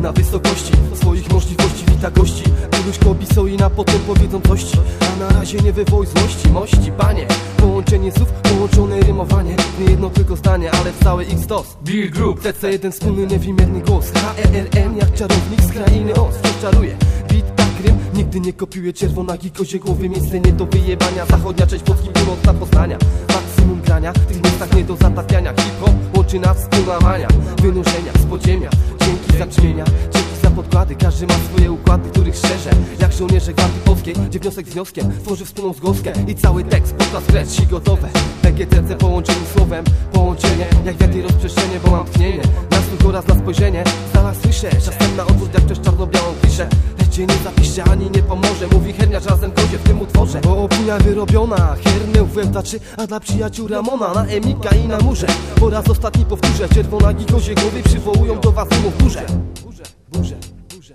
na wysokości Swoich możliwości wita gości Iluś kobiso i na potem powiedzą tości A na razie nie wywołuj złości, mości, panie. Połączenie słów, połączone rymowanie Nie jedno tylko zdanie, ale w cały X-DOS Beer Group. TC1 wspólny niewymierny głos. HERN jak czarownik z krainy os. Wciąż czaruje, beat tak rym Nigdy nie kopiuje czerwonagi kozie głowy Miejsce nie do wyjebania. Zachodnia część Polski, północna Poznania Maksimum grania, w tych miejscach nie do zatapiania. Hip-hop łączy nas wspólna mania Wynurzenia z podziemia, dzięki za brzmienia Dzięki za podkłady, każdy ma swoje układy Których szczerze, jak żołnierze gwardii polskiej Gdzie wniosek z wnioskiem tworzy wspólną zgłoskę. I cały tekst, podczas kreski gotowe PGTC połączeni słowem Połączenie, jak wiatr i rozprzestrzenie Bo mam tchnienie, na słuch oraz na spojrzenie. Dala słyszę, czasem na odwrót jak przez czarno-białą kliszę Cię nie zapisze, ani nie pomoże. Mówi herniarz razem godzie w tym utworze. Bo opinia wyrobiona, hernę w A dla przyjaciół Ramona, na Emika i na murze. Po raz ostatni powtórzę, czerwonagi kozie głowy Przywołują do was wymów burze Burze, burze, burze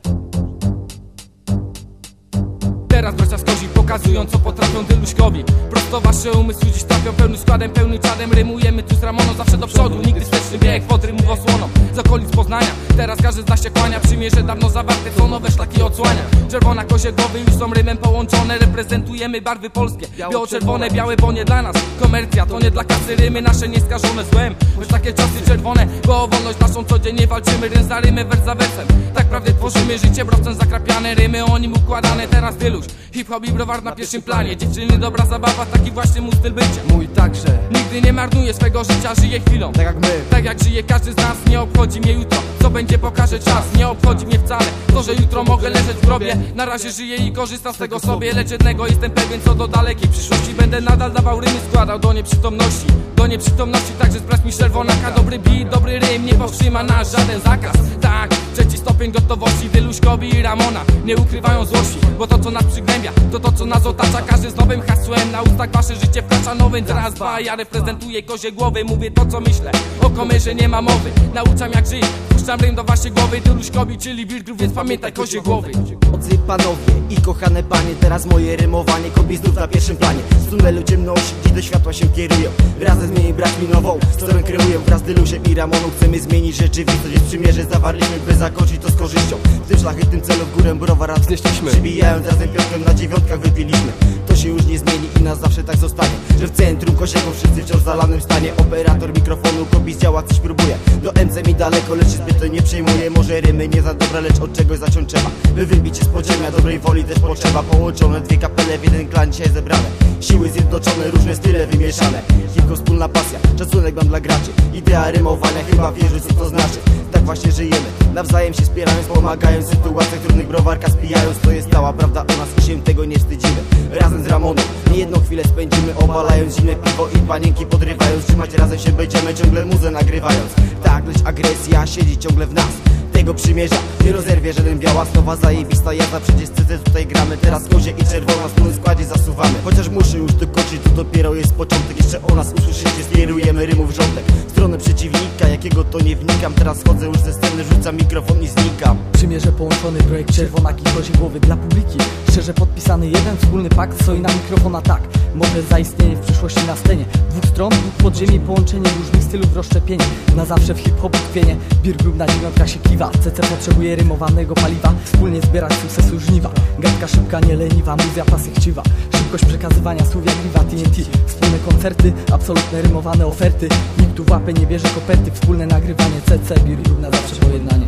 Teraz bracia z kozi pokazują co potrafią dyluśkowi. Prosto wasze umysły dziś trafią pełny składem, pełny czadem. Rymujemy tu z Ramoną zawsze do przodu. Nigdy wsteczny bieg pod rymów osłoną Z okolic Poznania, teraz każdy z nas się kłania. Przymierze dawno zawarte, co nowe szlaki odsłania. Czerwona kozie głowy już są rymem połączone. Reprezentujemy barwy polskie. Biało-czerwone, białe, bo nie dla nas. Komercja to nie dla kasy, rymy nasze nieskażone złem. Choć takie czasy czerwone, bo o wolność naszą codziennie walczymy. Rym za rymem, wers za wersem. Tak prawdę tworzymy, życie browcem zakrapiane. Rymy o nim układane, teraz dyluś. Hip-hop i browar na pierwszym planie Dziewczyny, dobra zabawa, taki właśnie mój styl bycia. Mój także, Nigdy nie marnuję swego życia, żyję chwilą. Tak jak my. Tak jak żyje każdy z nas, nie obchodzi mnie jutro. Co będzie pokaże czas, nie obchodzi mnie wcale. To, że jutro mogę leżeć w grobie Na razie żyję i korzystam z tego sobie. Lecz jednego jestem pewien, co do dalekiej przyszłości. Będę nadal dawał rymy, składał do nieprzytomności. Do nieprzytomności także z mi czerwonaka Dobry beat, dobry rym, nie powstrzyma nas żaden zakaz. Tak, trzeci stopień gotowości Dyluśkowi i Ramona nie ukrywają złości. Bo to co nas przygnębia, to to co nas otacza Każdy z nowym hasłem, na ustach wasze życie wkracza Nowy raz, dwa, ja reprezentuję kozie głowy. Mówię to co myślę, o komerze nie ma mowy. Nauczam jak żyć, puszczam rym do waszej głowy Dyluśkowi, czyli wilków, więc pamiętaj kozie głowy. Drodzy panowie i kochane panie Teraz moje rymowanie kobi znów na pierwszym planie. Z tunelu ciemności, gdzie do światła się kierują. Razem z nimi braćmi nową stronę kreują. Wraz z Dylusiem i Ramoną chcemy zmienić rzeczywistość Jest przymierze zawarliśmy, by zakończyć to z korzyścią. W tym szlachetnym celu w górę browara Znieśliśmy. Przybijając razem piątkę na dziewiątkach wypiliśmy. To się już nie zmieni i nas zawsze tak zostanie Że w centrum kosiego wszyscy wciąż w zalanym stanie. Operator mikrofonu kobi działa coś próbuje. Do MC mi daleko, lecz zbyt nie przejmuje Może rymy nie za dobre, lecz od czegoś zacząć trzeba. By wybić się z podziemia, dobrej woli też potrzeba. Połączone dwie kapele w jeden klan dzisiaj zebrane. Siły zjednoczone, różne style wymieszane. Tylko wspólna pasja, szacunek mam dla graczy. Idea rymowania, chyba wierzy co to znaczy właśnie żyjemy, nawzajem się wspierając Pomagając w sytuacjach trudnych. Browarka spijając To jest stała prawda o nas się tego nie wstydzimy. Razem z Ramonem, niejedną chwilę spędzimy Obalając zimne piwo i panienki podrywając. Trzymać razem się będziemy ciągle muzę nagrywając. Tak, lecz agresja siedzi ciągle w nas tego przymierza. Nie rozerwie żaden biała snowa zajebista jazda. Przecież CC tutaj gramy Teraz kozie i czerwona w wspólnym składzie zasuwamy. Chociaż muszę już dokończyć To dopiero jest początek. Jeszcze o nas usłyszycie Skierujemy rymów rządek. W stronę przeciwnika Jakiego to nie wnikam. Teraz chodzę już ze sceny Rzucam mikrofon i znikam. Przymierze połączony projekt Czerwonaki kozie głowy dla publiki. Szczerze podpisany jeden wspólny pakt Stoi na mikrofona tak Może zaistnieje w przyszłości na scenie. Dwóch stron, dwóch podziemi Połączenie różnych stylów rozszczepienie. Na zawsze w hip-hop tkwienie Beer Group na dziewiątkach się kiwa. CC potrzebuje rymowanego paliwa. Wspólnie zbierać sukcesu żniwa. Gadka szybka, nie leniwa Muzja pasy chciwa Szybkość przekazywania słów jak gliwa TNT Wspólne koncerty, absolutne rymowane oferty. Nikt tu w łapę nie bierze koperty. Wspólne nagrywanie CC Beer Group na zawsze pojednanie